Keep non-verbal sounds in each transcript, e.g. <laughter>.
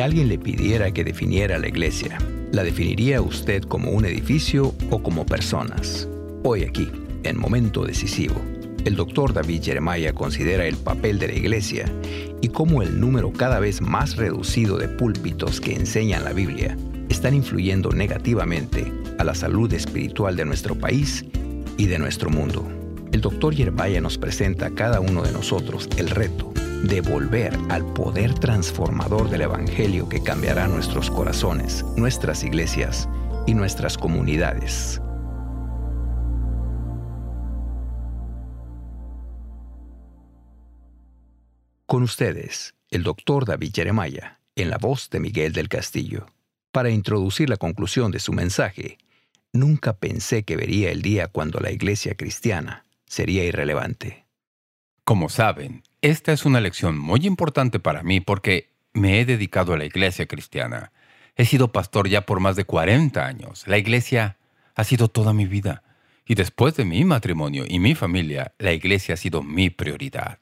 Alguien le pidiera que definiera la iglesia, ¿la definiría usted como un edificio o como personas? Hoy aquí, en Momento Decisivo, el doctor David Jeremiah considera el papel de la iglesia y cómo el número cada vez más reducido de púlpitos que enseñan la Biblia están influyendo negativamente a la salud espiritual de nuestro país y de nuestro mundo. El doctor Jeremiah nos presenta a cada uno de nosotros el reto de volver al poder transformador del Evangelio que cambiará nuestros corazones, nuestras iglesias y nuestras comunidades. Con ustedes, el doctor David Jeremiah, en la voz de Miguel del Castillo. Para introducir la conclusión de su mensaje, nunca pensé que vería el día cuando la iglesia cristiana sería irrelevante. Como saben, esta es una lección muy importante para mí porque me he dedicado a la iglesia cristiana. He sido pastor ya por más de 40 años. La iglesia ha sido toda mi vida. Y después de mi matrimonio y mi familia, la iglesia ha sido mi prioridad.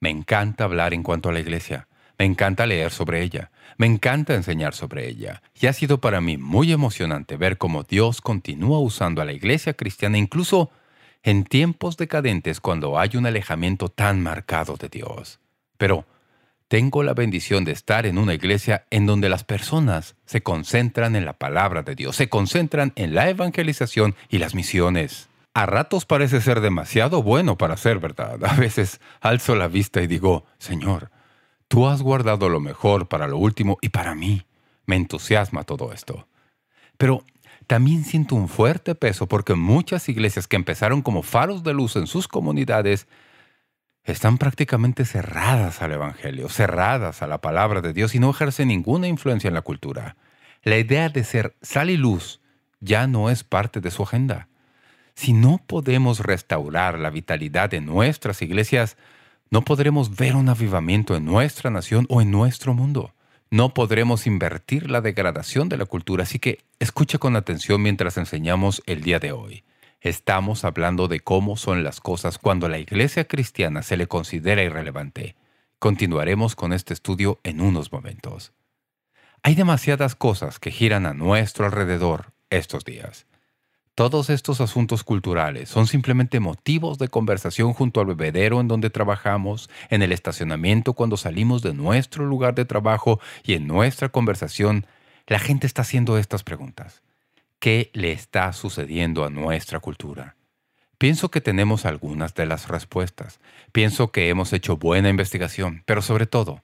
Me encanta hablar en cuanto a la iglesia. Me encanta leer sobre ella. Me encanta enseñar sobre ella. Y ha sido para mí muy emocionante ver cómo Dios continúa usando a la iglesia cristiana incluso en tiempos decadentes cuando hay un alejamiento tan marcado de Dios. Pero tengo la bendición de estar en una iglesia en donde las personas se concentran en la palabra de Dios, se concentran en la evangelización y las misiones. A ratos parece ser demasiado bueno para ser verdad. A veces alzo la vista y digo, Señor, tú has guardado lo mejor para lo último y para mí. Me entusiasma todo esto. Pero también siento un fuerte peso porque muchas iglesias que empezaron como faros de luz en sus comunidades están prácticamente cerradas al Evangelio, cerradas a la palabra de Dios y no ejercen ninguna influencia en la cultura. La idea de ser sal y luz ya no es parte de su agenda. Si no podemos restaurar la vitalidad de nuestras iglesias, no podremos ver un avivamiento en nuestra nación o en nuestro mundo no podremos invertir la degradación de la cultura, así que escuche con atención mientras enseñamos el día de hoy. Estamos hablando de cómo son las cosas cuando la iglesia cristiana se le considera irrelevante. Continuaremos con este estudio en unos momentos. Hay demasiadas cosas que giran a nuestro alrededor estos días. Todos estos asuntos culturales son simplemente motivos de conversación junto al bebedero en donde trabajamos, en el estacionamiento cuando salimos de nuestro lugar de trabajo y en nuestra conversación, la gente está haciendo estas preguntas. ¿Qué le está sucediendo a nuestra cultura? Pienso que tenemos algunas de las respuestas. Pienso que hemos hecho buena investigación, pero sobre todo,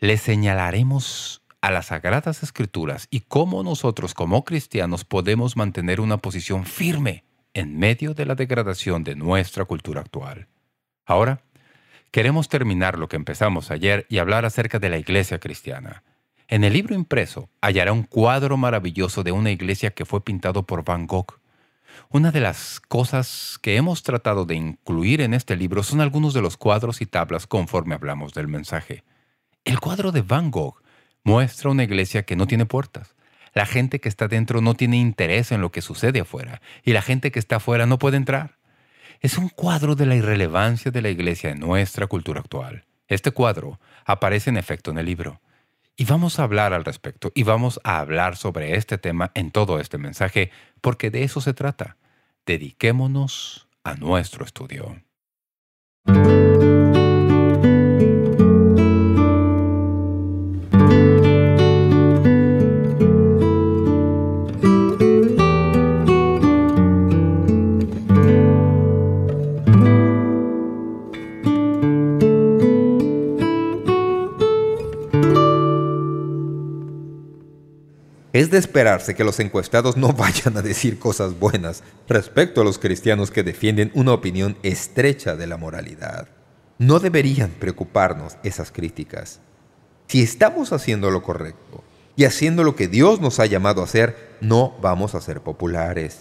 le señalaremos a las Sagradas Escrituras y cómo nosotros como cristianos podemos mantener una posición firme en medio de la degradación de nuestra cultura actual. Ahora, queremos terminar lo que empezamos ayer y hablar acerca de la iglesia cristiana. En el libro impreso hallará un cuadro maravilloso de una iglesia que fue pintado por Van Gogh. Una de las cosas que hemos tratado de incluir en este libro son algunos de los cuadros y tablas conforme hablamos del mensaje. El cuadro de Van Gogh muestra una iglesia que no tiene puertas. La gente que está dentro no tiene interés en lo que sucede afuera, y la gente que está afuera no puede entrar. Es un cuadro de la irrelevancia de la iglesia en nuestra cultura actual. Este cuadro aparece en efecto en el libro. Y vamos a hablar al respecto, y vamos a hablar sobre este tema en todo este mensaje, porque de eso se trata. Dediquémonos a nuestro estudio. Es de esperarse que los encuestados no <laughs> vayan a decir cosas buenas respecto a los cristianos que defienden una opinión estrecha de la moralidad. No deberían preocuparnos esas críticas. Si estamos haciendo lo correcto y haciendo lo que Dios nos ha llamado a hacer, no vamos a ser populares.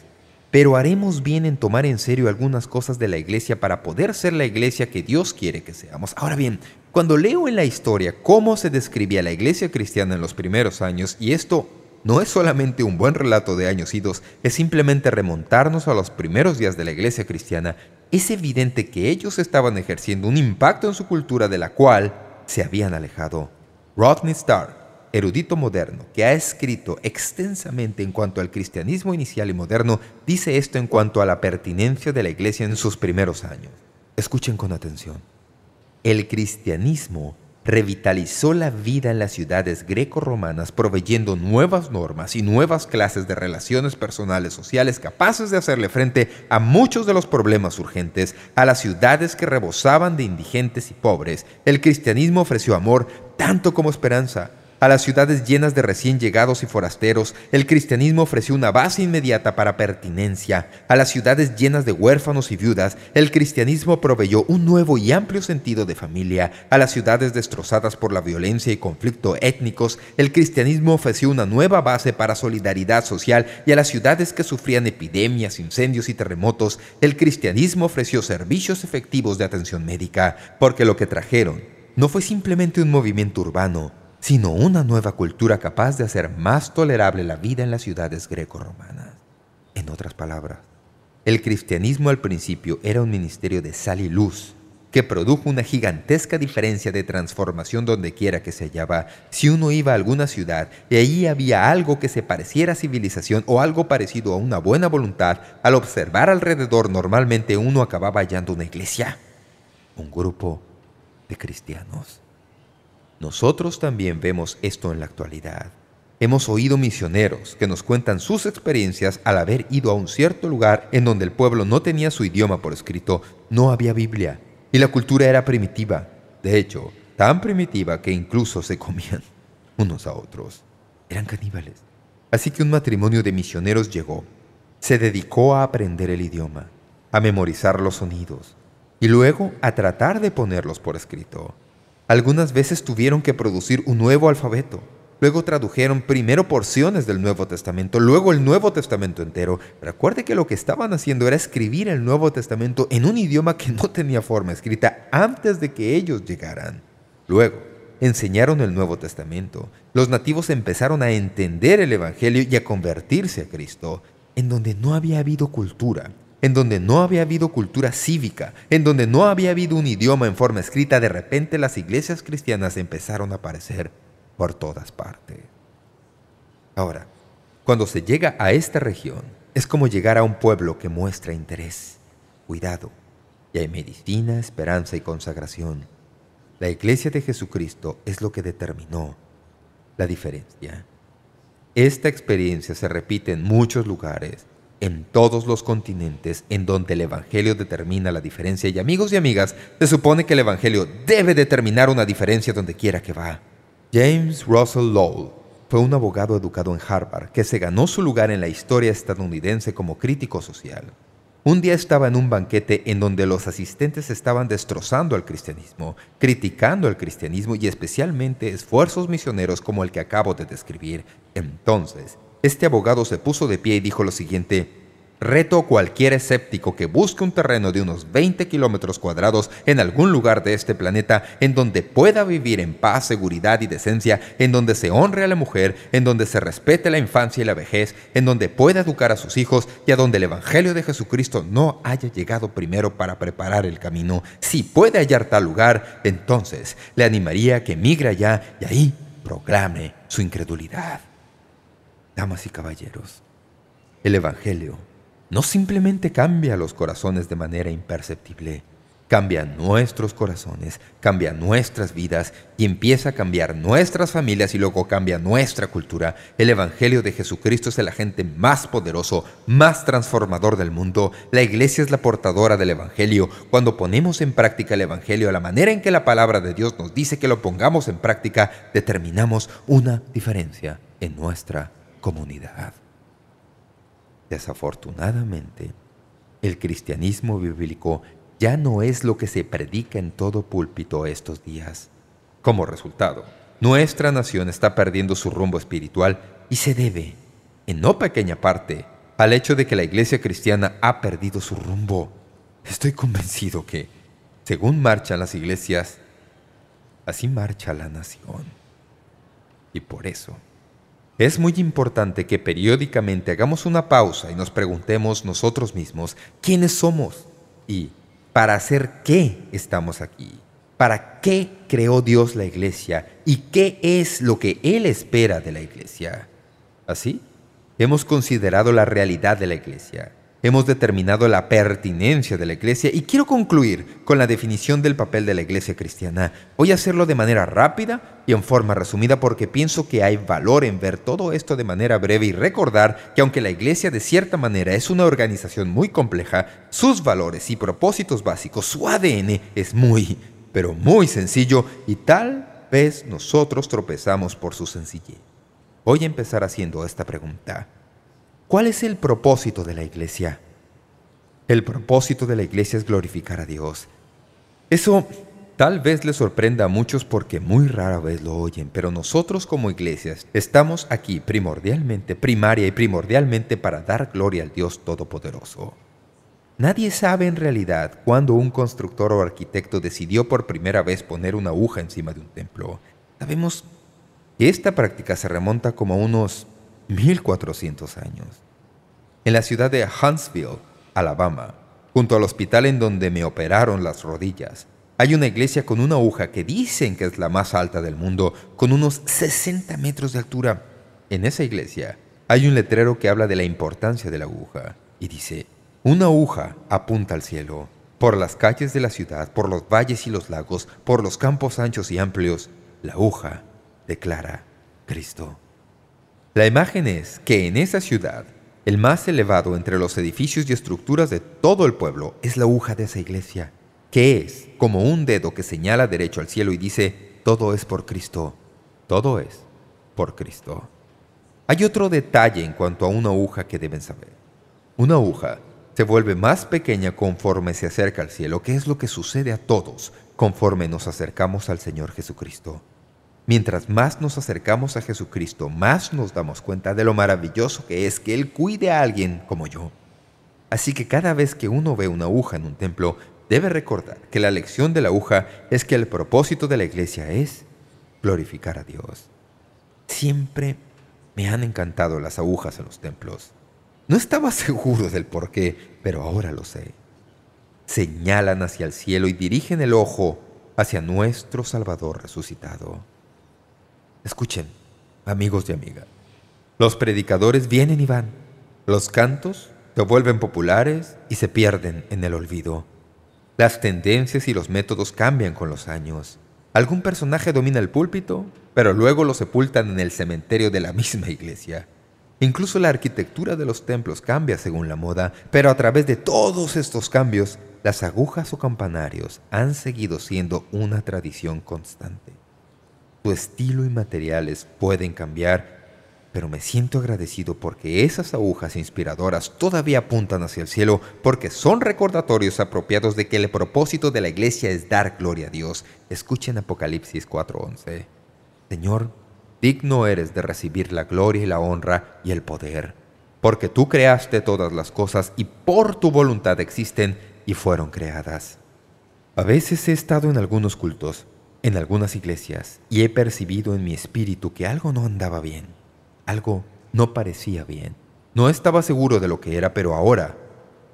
Pero haremos bien en tomar en serio algunas cosas de la iglesia para poder ser la iglesia que Dios quiere que seamos. Ahora bien, cuando leo en la historia cómo se describía la iglesia cristiana en los primeros años, y esto no es solamente un buen relato de años idos, es simplemente remontarnos a los primeros días de la iglesia cristiana. Es evidente que ellos estaban ejerciendo un impacto en su cultura de la cual se habían alejado. Rodney Starr erudito moderno, que ha escrito extensamente en cuanto al cristianismo inicial y moderno, dice esto en cuanto a la pertinencia de la Iglesia en sus primeros años. Escuchen con atención. El cristianismo revitalizó la vida en las ciudades greco-romanas proveyendo nuevas normas y nuevas clases de relaciones personales sociales capaces de hacerle frente a muchos de los problemas urgentes a las ciudades que rebosaban de indigentes y pobres. El cristianismo ofreció amor tanto como esperanza, a las ciudades llenas de recién llegados y forasteros, el cristianismo ofreció una base inmediata para pertinencia. A las ciudades llenas de huérfanos y viudas, el cristianismo proveyó un nuevo y amplio sentido de familia. A las ciudades destrozadas por la violencia y conflicto étnicos, el cristianismo ofreció una nueva base para solidaridad social y a las ciudades que sufrían epidemias, incendios y terremotos, el cristianismo ofreció servicios efectivos de atención médica, porque lo que trajeron no fue simplemente un movimiento urbano, sino una nueva cultura capaz de hacer más tolerable la vida en las ciudades greco-romanas. En otras palabras, el cristianismo al principio era un ministerio de sal y luz, que produjo una gigantesca diferencia de transformación donde quiera que se hallaba. Si uno iba a alguna ciudad y allí había algo que se pareciera a civilización o algo parecido a una buena voluntad, al observar alrededor normalmente uno acababa hallando una iglesia, un grupo de cristianos. Nosotros también vemos esto en la actualidad. Hemos oído misioneros que nos cuentan sus experiencias al haber ido a un cierto lugar en donde el pueblo no tenía su idioma por escrito, no había Biblia, y la cultura era primitiva. De hecho, tan primitiva que incluso se comían <laughs> unos a otros. Eran caníbales. Así que un matrimonio de misioneros llegó. Se dedicó a aprender el idioma, a memorizar los sonidos, y luego a tratar de ponerlos por escrito. Algunas veces tuvieron que producir un nuevo alfabeto. Luego tradujeron primero porciones del Nuevo Testamento, luego el Nuevo Testamento entero. Recuerde que lo que estaban haciendo era escribir el Nuevo Testamento en un idioma que no tenía forma escrita antes de que ellos llegaran. Luego, enseñaron el Nuevo Testamento. Los nativos empezaron a entender el Evangelio y a convertirse a Cristo, en donde no había habido cultura, en donde no había habido cultura cívica, en donde no había habido un idioma en forma escrita, de repente las iglesias cristianas empezaron a aparecer por todas partes. Ahora, cuando se llega a esta región, es como llegar a un pueblo que muestra interés, cuidado, y hay medicina, esperanza y consagración. La iglesia de Jesucristo es lo que determinó la diferencia. Esta experiencia se repite en muchos lugares, en todos los continentes en donde el Evangelio determina la diferencia. Y amigos y amigas, se supone que el Evangelio debe determinar una diferencia donde quiera que va. James Russell Lowell fue un abogado educado en Harvard que se ganó su lugar en la historia estadounidense como crítico social. Un día estaba en un banquete en donde los asistentes estaban destrozando al cristianismo, criticando al cristianismo y especialmente esfuerzos misioneros como el que acabo de describir. Entonces, este abogado se puso de pie y dijo lo siguiente, Reto a cualquier escéptico que busque un terreno de unos 20 kilómetros cuadrados en algún lugar de este planeta en donde pueda vivir en paz, seguridad y decencia, en donde se honre a la mujer, en donde se respete la infancia y la vejez, en donde pueda educar a sus hijos y a donde el Evangelio de Jesucristo no haya llegado primero para preparar el camino. Si puede hallar tal lugar, entonces le animaría a que migre allá y ahí proclame su incredulidad. Damas y caballeros, el Evangelio no simplemente cambia los corazones de manera imperceptible, cambia nuestros corazones, cambia nuestras vidas y empieza a cambiar nuestras familias y luego cambia nuestra cultura. El Evangelio de Jesucristo es el agente más poderoso, más transformador del mundo. La Iglesia es la portadora del Evangelio. Cuando ponemos en práctica el Evangelio la manera en que la palabra de Dios nos dice que lo pongamos en práctica, determinamos una diferencia en nuestra comunidad. Desafortunadamente, el cristianismo bíblico ya no es lo que se predica en todo púlpito estos días. Como resultado, nuestra nación está perdiendo su rumbo espiritual y se debe, en no pequeña parte, al hecho de que la iglesia cristiana ha perdido su rumbo. Estoy convencido que, según marchan las iglesias, así marcha la nación. Y por eso, es muy importante que periódicamente hagamos una pausa y nos preguntemos nosotros mismos quiénes somos y para hacer qué estamos aquí. ¿Para qué creó Dios la iglesia? ¿Y qué es lo que Él espera de la iglesia? Así, hemos considerado la realidad de la iglesia. Hemos determinado la pertinencia de la iglesia y quiero concluir con la definición del papel de la iglesia cristiana. Voy a hacerlo de manera rápida y en forma resumida porque pienso que hay valor en ver todo esto de manera breve y recordar que aunque la iglesia de cierta manera es una organización muy compleja, sus valores y propósitos básicos, su ADN es muy, pero muy sencillo y tal vez nosotros tropezamos por su sencillez. Voy a empezar haciendo esta pregunta. ¿Cuál es el propósito de la iglesia? El propósito de la iglesia es glorificar a Dios. Eso tal vez les sorprenda a muchos porque muy rara vez lo oyen, pero nosotros como iglesias estamos aquí primordialmente, primaria y primordialmente para dar gloria al Dios Todopoderoso. Nadie sabe en realidad cuándo un constructor o arquitecto decidió por primera vez poner una aguja encima de un templo. Sabemos que esta práctica se remonta como unos 1400 años. En la ciudad de Huntsville, Alabama, junto al hospital en donde me operaron las rodillas, hay una iglesia con una aguja que dicen que es la más alta del mundo, con unos 60 metros de altura. En esa iglesia hay un letrero que habla de la importancia de la aguja y dice, una aguja apunta al cielo. Por las calles de la ciudad, por los valles y los lagos, por los campos anchos y amplios, la aguja declara Cristo. La imagen es que en esa ciudad, el más elevado entre los edificios y estructuras de todo el pueblo es la aguja de esa iglesia, que es como un dedo que señala derecho al cielo y dice, todo es por Cristo, todo es por Cristo. Hay otro detalle en cuanto a una aguja que deben saber. Una aguja se vuelve más pequeña conforme se acerca al cielo, que es lo que sucede a todos conforme nos acercamos al Señor Jesucristo. Mientras más nos acercamos a Jesucristo, más nos damos cuenta de lo maravilloso que es que Él cuide a alguien como yo. Así que cada vez que uno ve una aguja en un templo, debe recordar que la lección de la aguja es que el propósito de la iglesia es glorificar a Dios. Siempre me han encantado las agujas en los templos. No estaba <laughs> seguro del por qué, pero ahora lo sé. Señalan hacia el cielo y dirigen el ojo hacia nuestro Salvador resucitado. Escuchen, amigos y amigas. Los predicadores vienen y van. Los cantos se vuelven populares y se pierden en el olvido. Las tendencias y los métodos cambian con los años. Algún personaje domina el púlpito, pero luego lo sepultan en el cementerio de la <laughs> misma iglesia. Incluso la arquitectura de los templos cambia según la moda, pero a través de todos estos cambios, las agujas o campanarios han seguido siendo una tradición constante estilo y materiales pueden cambiar, pero me siento agradecido porque esas agujas inspiradoras todavía apuntan hacia el cielo porque son recordatorios apropiados de que el propósito de la iglesia es dar gloria a Dios. Escuchen Apocalipsis 4.11. Señor, digno eres de recibir la gloria y la honra y el poder, porque tú creaste todas las cosas y por tu voluntad existen y fueron creadas. A veces he estado en algunos cultos en algunas iglesias y he percibido en mi espíritu que algo no andaba bien. Algo no parecía bien. No estaba seguro de lo que era, pero ahora,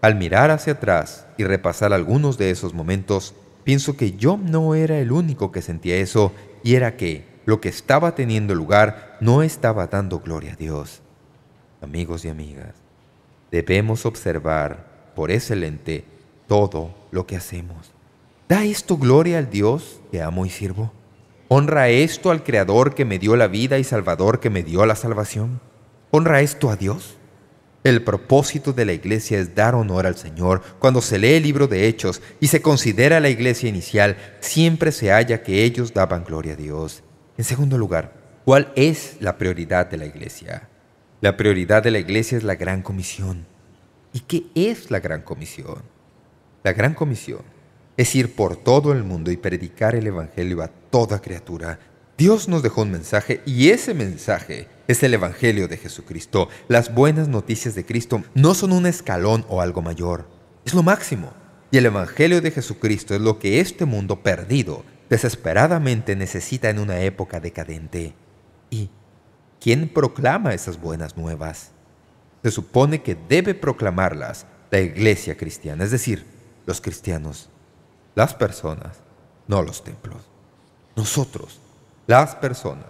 al mirar hacia atrás y repasar algunos de esos momentos, pienso que yo no era el único que sentía eso y era que lo que estaba teniendo lugar no estaba dando gloria a Dios. Amigos y amigas, debemos observar por ese lente todo lo que hacemos. ¿Da esto gloria al Dios que amo y sirvo? ¿Honra esto al Creador que me dio la vida y Salvador que me dio la salvación? ¿Honra esto a Dios? El propósito de la iglesia es dar honor al Señor. Cuando se lee el libro de Hechos y se considera la iglesia inicial, siempre se halla que ellos daban gloria a Dios. En segundo lugar, ¿cuál es la prioridad de la iglesia? La prioridad de la iglesia es la Gran Comisión. ¿Y qué es la Gran Comisión? La Gran Comisión es ir por todo el mundo y predicar el Evangelio a toda criatura. Dios nos dejó un mensaje y ese mensaje es el Evangelio de Jesucristo. Las buenas noticias de Cristo no son un escalón o algo mayor, es lo máximo. Y el Evangelio de Jesucristo es lo que este mundo perdido desesperadamente necesita en una época decadente. ¿Y quién proclama esas buenas nuevas? Se supone que debe proclamarlas la iglesia cristiana, es decir, los cristianos. Las personas no los templos. Nosotros, las personas,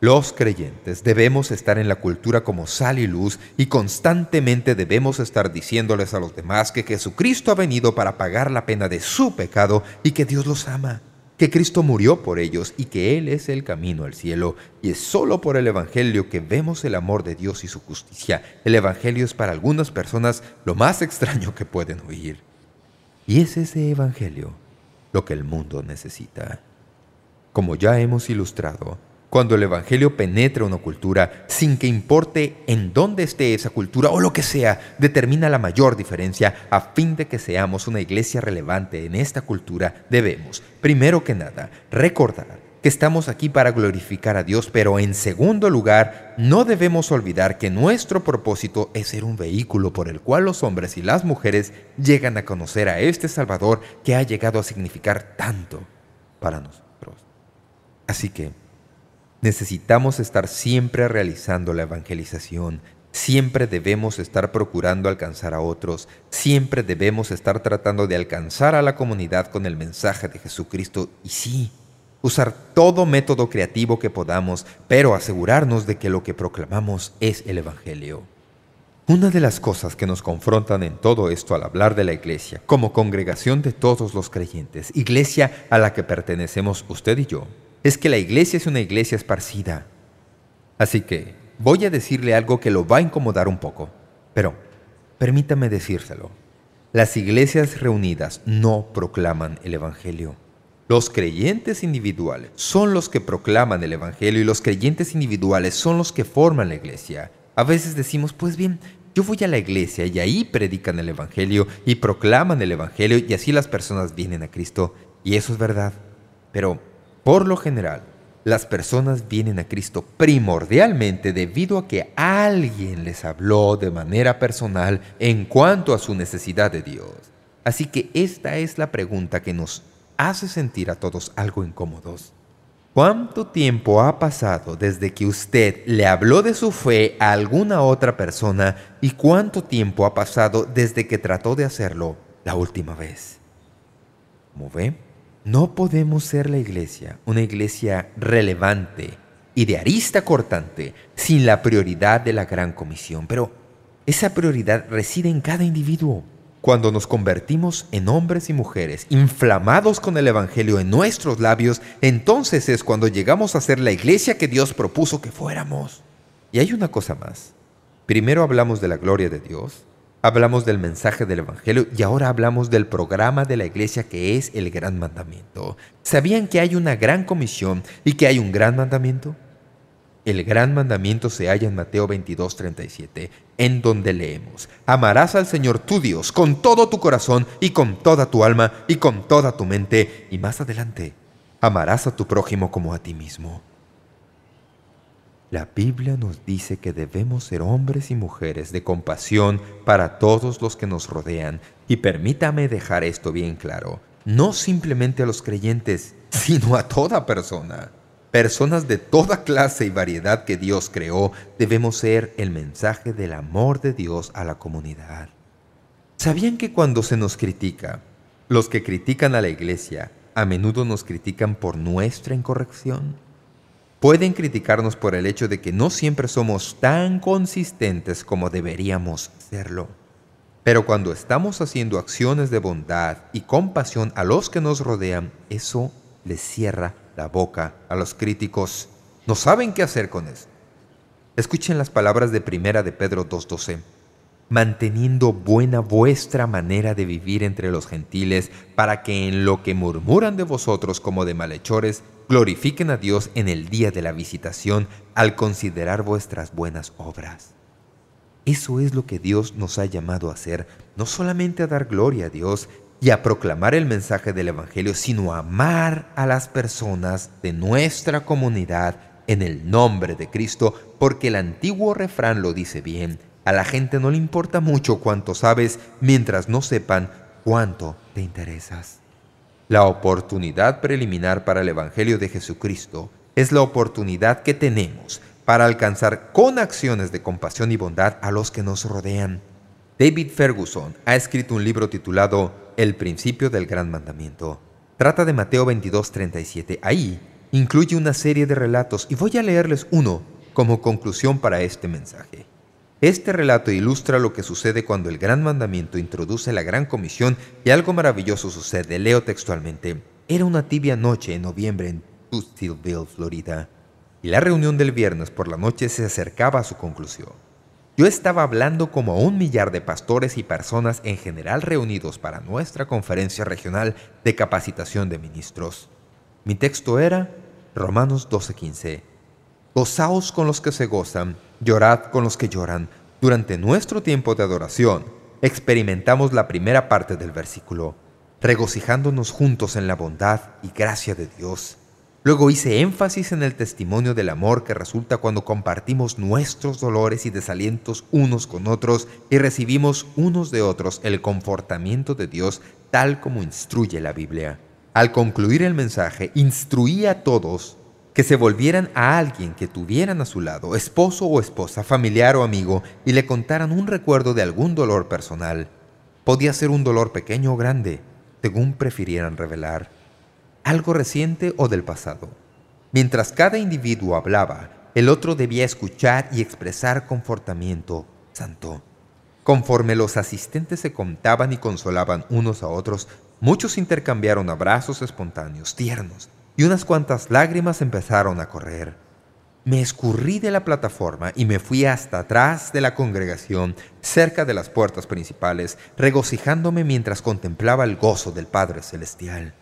los creyentes, debemos estar en la cultura como sal y luz y constantemente debemos estar diciéndoles a los demás que Jesucristo ha venido para pagar la pena de su pecado y que Dios los ama que Cristo murió por ellos y que Él es el camino al cielo, y es solo por el Evangelio que vemos el amor de Dios y su justicia. El Evangelio es para algunas personas lo más extraño que pueden oír. Y es ese Evangelio lo que el mundo necesita. Como ya hemos ilustrado, cuando el Evangelio penetra una cultura, sin que importe en dónde esté esa cultura o lo que sea, determina la mayor diferencia. A fin de que seamos una iglesia relevante en esta cultura, debemos, primero que nada, recordar que estamos aquí para glorificar a Dios, pero en segundo lugar, no debemos olvidar que nuestro propósito es ser un vehículo por el cual los hombres y las mujeres llegan a conocer a este Salvador que ha llegado a significar tanto para nosotros. Así que, Necesitamos estar siempre realizando la evangelización, siempre debemos estar procurando alcanzar a otros, siempre debemos estar tratando de alcanzar a la comunidad con el mensaje de Jesucristo y sí, usar todo método creativo que podamos, pero asegurarnos de que lo que proclamamos es el Evangelio. Una de las cosas que nos confrontan en todo esto al hablar de la Iglesia, como congregación de todos los creyentes, Iglesia a la que pertenecemos usted y yo, es que la iglesia es una iglesia esparcida. Así que voy a decirle algo que lo va a incomodar un poco, pero permítame decírselo. Las iglesias reunidas no proclaman el Evangelio. Los creyentes individuales son los que proclaman el Evangelio y los creyentes individuales son los que forman la iglesia. A veces decimos, pues bien, yo voy a la iglesia y ahí predican el Evangelio y proclaman el Evangelio y así las personas vienen a Cristo. Y eso es verdad. Pero por lo general, las personas vienen a Cristo primordialmente debido a que alguien les habló de manera personal en cuanto a su necesidad de Dios. Así que esta es la pregunta que nos hace sentir a todos algo incómodos. ¿Cuánto tiempo ha pasado desde que usted le habló de su fe a alguna otra persona y cuánto tiempo ha pasado desde que trató de hacerlo la última vez? ¿Cómo ve? No podemos ser la iglesia, una iglesia relevante y de arista cortante, sin la prioridad de la gran comisión. Pero esa prioridad reside en cada individuo. Cuando nos convertimos en hombres y mujeres inflamados con el Evangelio en nuestros labios, entonces es cuando llegamos a ser la iglesia que Dios propuso que fuéramos. Y hay una cosa más. Primero hablamos de la gloria de Dios, Hablamos del mensaje del Evangelio y ahora hablamos del programa de la iglesia que es el gran mandamiento. ¿Sabían que hay una gran comisión y que hay un gran mandamiento? El gran mandamiento se halla en Mateo 22, 37, en donde leemos, Amarás al Señor tu Dios con todo tu corazón y con toda tu alma y con toda tu mente. Y más adelante, amarás a tu prójimo como a ti mismo. La Biblia nos dice que debemos ser hombres y mujeres de compasión para todos los que nos rodean. Y permítame dejar esto bien claro, no simplemente a los creyentes, sino a toda persona. Personas de toda clase y variedad que Dios creó, debemos ser el mensaje del amor de Dios a la comunidad. ¿Sabían que cuando se nos critica, los que critican a la iglesia a menudo nos critican por nuestra incorrección? Pueden criticarnos por el hecho de que no siempre somos tan consistentes como deberíamos serlo. Pero cuando estamos haciendo acciones de bondad y compasión a los que nos rodean, eso les cierra la boca a los críticos. No saben qué hacer con eso. Escuchen las palabras de primera de Pedro 2.12 manteniendo buena vuestra manera de vivir entre los gentiles, para que en lo que murmuran de vosotros como de malhechores, glorifiquen a Dios en el día de la visitación al considerar vuestras buenas obras. Eso es lo que Dios nos ha llamado a hacer, no solamente a dar gloria a Dios y a proclamar el mensaje del Evangelio, sino a amar a las personas de nuestra comunidad en el nombre de Cristo, porque el antiguo refrán lo dice bien, a la gente no le importa mucho cuánto sabes mientras no sepan cuánto te interesas. La oportunidad preliminar para el Evangelio de Jesucristo es la oportunidad que tenemos para alcanzar con acciones de compasión y bondad a los que nos rodean. David Ferguson ha escrito un libro titulado El principio del gran mandamiento. trata de Mateo 22:37. Ahí incluye una serie de relatos y voy a leerles uno como conclusión para este mensaje. Este relato ilustra lo que sucede cuando el Gran Mandamiento introduce la Gran Comisión y algo maravilloso sucede. Leo textualmente. Era una tibia noche en noviembre en Tustilville, Florida, y la reunión del viernes por la noche se acercaba a su conclusión. Yo estaba hablando como a un millar de pastores y personas en general reunidos para nuestra conferencia regional de capacitación de ministros. Mi texto era Romanos 12:15. Gozaos con los que se gozan, llorad con los que lloran. Durante nuestro tiempo de adoración, experimentamos la primera parte del versículo, regocijándonos juntos en la bondad y gracia de Dios. Luego hice énfasis en el testimonio del amor que resulta cuando compartimos nuestros dolores y desalientos unos con otros y recibimos unos de otros el confortamiento de Dios tal como instruye la Biblia. Al concluir el mensaje, instruí a todos que se volvieran a alguien que tuvieran a su lado, esposo o esposa, familiar o amigo, y le contaran un recuerdo de algún dolor personal. Podía ser un dolor pequeño o grande, según prefirieran revelar. Algo reciente o del pasado. Mientras cada individuo hablaba, el otro debía escuchar y expresar confortamiento santo. Conforme los asistentes se contaban y consolaban unos a otros, muchos intercambiaron abrazos espontáneos, tiernos, y unas cuantas lágrimas empezaron a correr. Me escurrí de la plataforma y me fui hasta atrás de la congregación, cerca de las puertas principales, regocijándome mientras contemplaba el gozo del Padre Celestial.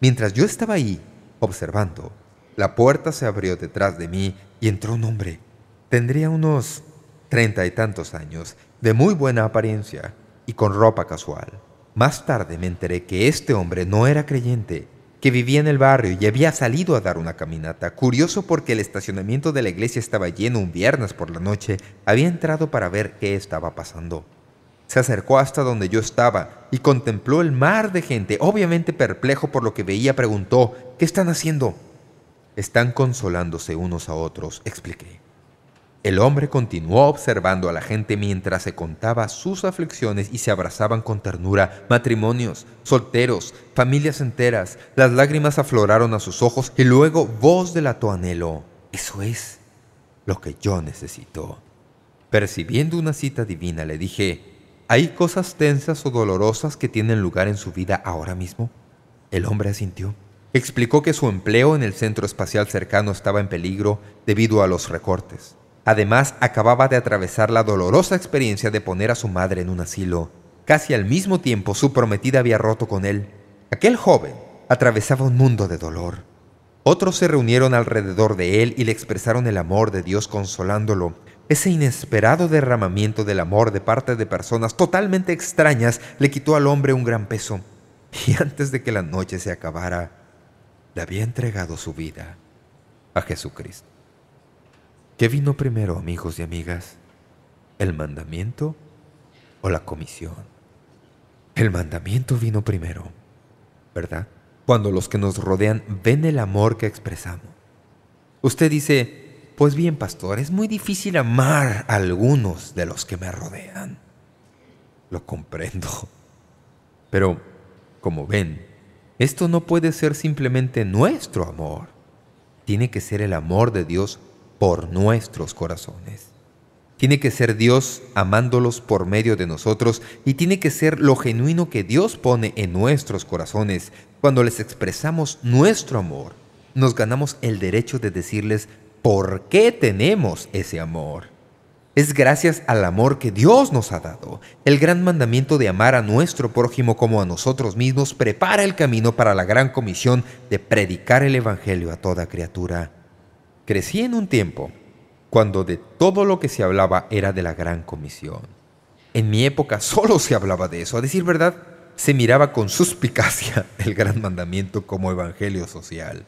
Mientras yo estaba ahí, observando, la puerta se abrió detrás de mí y entró un hombre. Tendría unos treinta y tantos años, de muy buena apariencia y con ropa casual. Más tarde me enteré que este hombre no era creyente, que vivía en el barrio y había salido a dar una caminata. Curioso porque el estacionamiento de la iglesia estaba lleno un viernes por la noche, había entrado para ver qué estaba pasando. Se acercó hasta donde yo estaba y contempló el mar de gente. Obviamente perplejo por lo que veía, preguntó, «¿Qué están haciendo?» «Están consolándose unos a otros», expliqué. El hombre continuó observando a la gente mientras se contaba sus aflicciones y se abrazaban con ternura matrimonios, solteros, familias enteras. Las lágrimas afloraron a sus ojos y luego voz delató anhelo. Eso es lo que yo necesito. Percibiendo una cita divina, le dije, ¿hay cosas tensas o dolorosas que tienen lugar en su vida ahora mismo? El hombre asintió. Explicó que su empleo en el centro espacial cercano estaba en peligro debido a los recortes. Además, acababa de atravesar la dolorosa experiencia de poner a su madre en un asilo. Casi al mismo tiempo, su prometida había roto con él. Aquel joven atravesaba un mundo de dolor. Otros se reunieron alrededor de él y le expresaron el amor de Dios consolándolo. Ese inesperado derramamiento del amor de parte de personas totalmente extrañas le quitó al hombre un gran peso. Y antes de que la noche se acabara, le había entregado su vida a Jesucristo. ¿Qué vino primero, amigos y amigas? ¿El mandamiento o la comisión? El mandamiento vino primero, ¿verdad? Cuando los que nos rodean ven el amor que expresamos. Usted dice, pues bien, pastor, es muy difícil amar a algunos de los que me rodean. Lo comprendo. Pero, como ven, esto no puede ser simplemente nuestro amor. Tiene que ser el amor de Dios por nuestros corazones. Tiene que ser Dios amándolos por medio de nosotros y tiene que ser lo genuino que Dios pone en nuestros corazones. Cuando les expresamos nuestro amor, nos ganamos el derecho de decirles por qué tenemos ese amor. Es gracias al amor que Dios nos ha dado. El gran mandamiento de amar a nuestro prójimo como a nosotros mismos prepara el camino para la gran comisión de predicar el Evangelio a toda criatura. Crecí en un tiempo cuando de todo lo que se hablaba era de la gran comisión. En mi época solo se hablaba de eso. A decir verdad, se miraba con suspicacia <laughs> el gran mandamiento como evangelio social.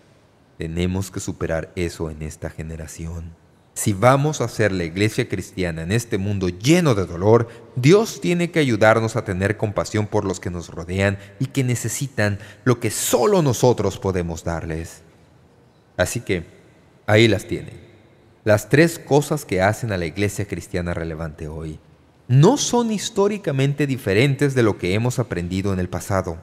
Tenemos que superar eso en esta generación. Si vamos a ser la iglesia cristiana en este mundo lleno de dolor, Dios tiene que ayudarnos a tener compasión por los que nos rodean y que necesitan lo que solo nosotros podemos darles. Así que, Ahí las tienen. Las tres cosas que hacen a la iglesia cristiana relevante hoy no son históricamente diferentes de lo que hemos aprendido en el pasado.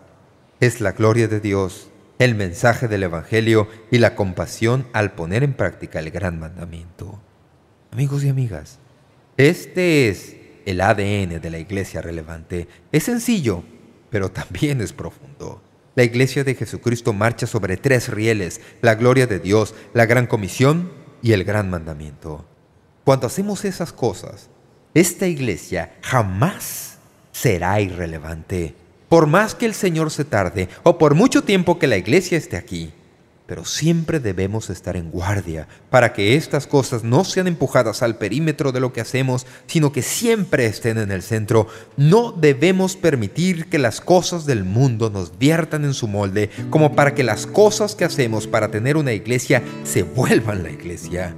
Es la gloria de Dios, el mensaje del Evangelio y la compasión al poner en práctica el gran mandamiento. Amigos y amigas, este es el ADN de la iglesia relevante. Es sencillo, pero también es profundo. La iglesia de Jesucristo marcha sobre tres rieles, la gloria de Dios, la gran comisión y el gran mandamiento. Cuando hacemos esas cosas, esta iglesia jamás será irrelevante. Por más que el Señor se tarde o por mucho tiempo que la iglesia esté aquí, pero siempre debemos estar en guardia para que estas cosas no sean empujadas al perímetro de lo que hacemos, sino que siempre estén en el centro. No debemos permitir que las cosas del mundo nos viertan en su molde como para que las cosas que hacemos para tener una iglesia se vuelvan la iglesia.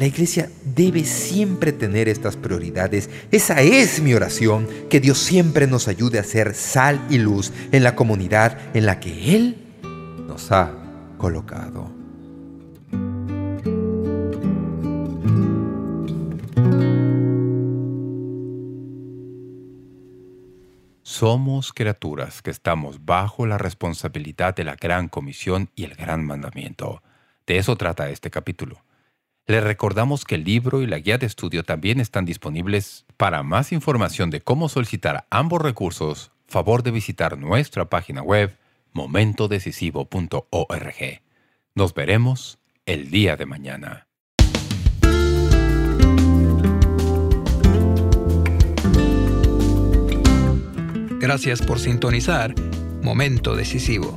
La iglesia debe siempre tener estas prioridades. Esa es mi oración, que Dios siempre nos ayude a ser sal y luz en la comunidad en la que Él nos ha colocado. Somos criaturas que estamos bajo la responsabilidad de la gran comisión y el gran mandamiento. De eso trata este capítulo. Le recordamos que el libro y la guía de estudio también están disponibles. Para más información de cómo solicitar ambos recursos, favor de visitar nuestra página web momentodecisivo.org. Nos veremos el día de mañana. Gracias por sintonizar Momento Decisivo.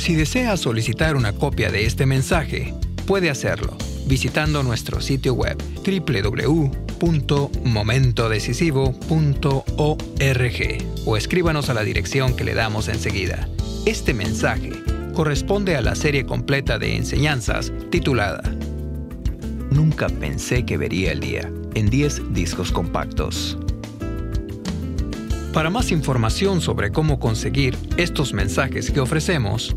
Si desea solicitar una copia de este mensaje, puede hacerlo visitando nuestro sitio web www.momentodecisivo.org o escríbanos a la dirección que le damos enseguida. Este mensaje corresponde a la serie completa de enseñanzas titulada Nunca pensé que vería el día en 10 discos compactos. Para más información sobre cómo conseguir estos mensajes que ofrecemos,